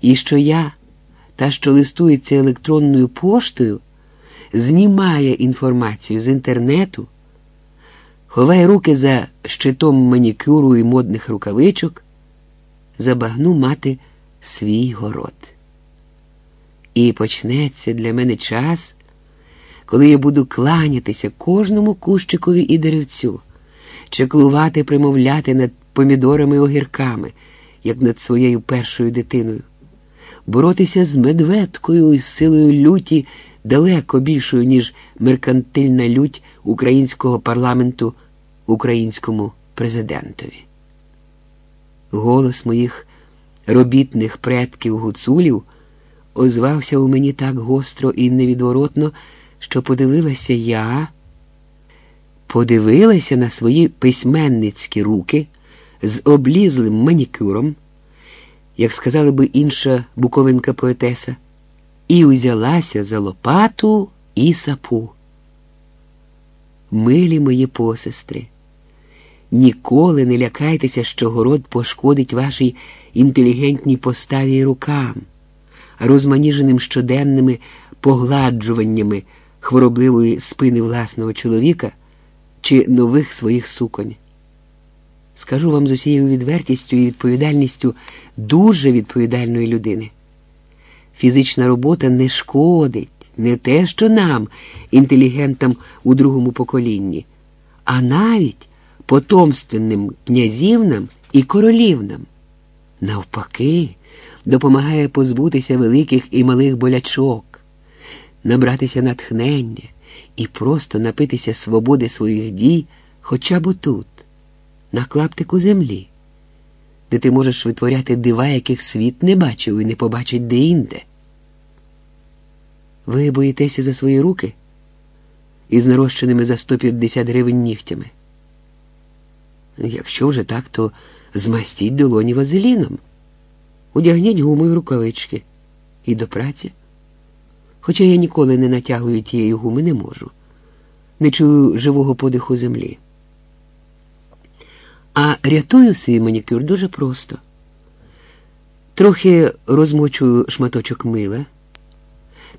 і що я, та, що листується електронною поштою, знімає інформацію з інтернету, ховає руки за щитом манікюру і модних рукавичок, забагну мати свій город. І почнеться для мене час, коли я буду кланятися кожному кущикові і деревцю, чеклувати, примовляти над помідорами огірками, як над своєю першою дитиною, боротися з медведкою і силою люті далеко більшою, ніж меркантильна лють українського парламенту українському президентові. Голос моїх робітних предків гуцулів озвався у мені так гостро і невідворотно, що подивилася я, подивилася на свої письменницькі руки з облізлим манікюром, як сказала би інша буковинка поетеса, і узялася за лопату і сапу. Милі мої посестри, ніколи не лякайтеся, що город пошкодить вашій інтелігентній поставі рукам, розманіженим щоденними погладжуваннями хворобливої спини власного чоловіка чи нових своїх суконь. Скажу вам з усією відвертістю і відповідальністю дуже відповідальної людини. Фізична робота не шкодить не те, що нам, інтелігентам у другому поколінні, а навіть потомственним князівнам і королівнам. Навпаки, допомагає позбутися великих і малих болячок, набратися натхнення і просто напитися свободи своїх дій хоча б отут, на клаптику землі, де ти можеш витворяти дива, яких світ не бачив і не побачить де-інде. Ви боїтеся за свої руки із нарощеними за 150 гривень нігтями. Якщо вже так, то змастіть долоні вазеліном, одягніть гумові рукавички і до праці. Хоча я ніколи не натягую тієї гуми, не можу, не чую живого подиху землі. А рятую свій манікюр дуже просто. Трохи розмочую шматочок мила,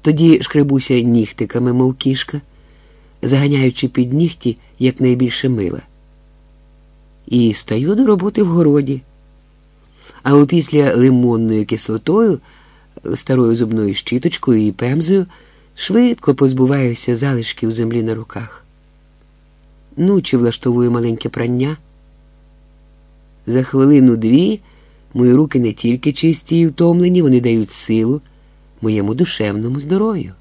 тоді шкребуся нігтиками, мов кішка, заганяючи під нігті якнайбільше мила. І стаю до роботи в городі. А опісля лимонною кислотою, старою зубною щіточкою і пемзою швидко позбуваюся залишків землі на руках. Ну, чи влаштовую маленьке прання. За хвилину-дві мої руки не тільки чисті і втомлені, вони дають силу моєму душевному здоров'ю.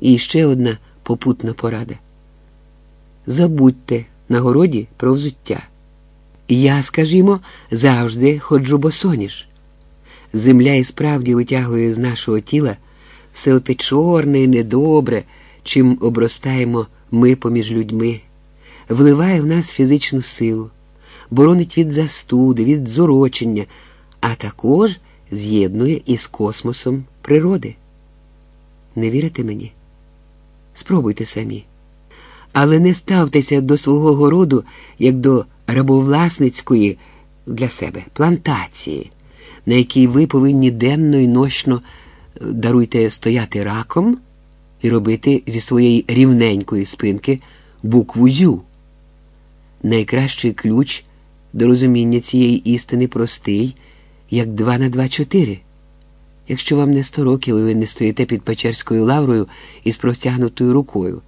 І ще одна попутна порада. Забудьте на городі про взуття. Я, скажімо, завжди ходжу босоніж. Земля і справді витягує з нашого тіла все те чорне і недобре, чим обростаємо ми поміж людьми, вливає в нас фізичну силу, боронить від застуди, від зорочення, а також з'єднує із космосом природи. Не вірите мені? Спробуйте самі. Але не ставтеся до свого городу як до рабовласницької для себе плантації, на якій ви повинні денно і нощно даруйте стояти раком і робити зі своєї рівненької спинки букву Ю. Найкращий ключ до розуміння цієї істини простий, як два на два чотири. Якщо вам не сто років і ви не стоїте під Печерською лаврою із простягнутою рукою,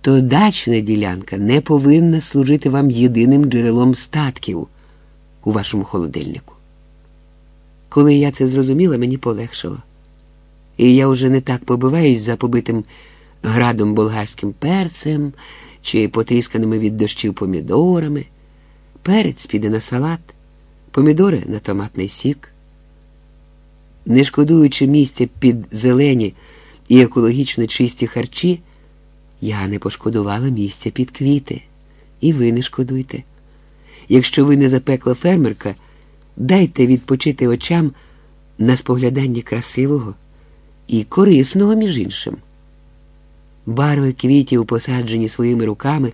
то дачна ділянка не повинна служити вам єдиним джерелом статків у вашому холодильнику. Коли я це зрозуміла, мені полегшало. І я вже не так побиваюсь за побитим градом болгарським перцем чи потрісканими від дощів помідорами. Перець піде на салат, помідори на томатний сік. Не шкодуючи місця під зелені і екологічно чисті харчі, я не пошкодувала місця під квіти. І ви не шкодуйте. Якщо ви не запекла фермерка, дайте відпочити очам на споглядання красивого і корисного, між іншим. Барви квітів, посаджені своїми руками,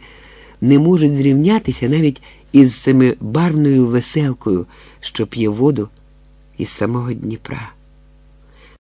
не можуть зрівнятися навіть із семибарвною веселкою, що п'є воду із самого Дніпра.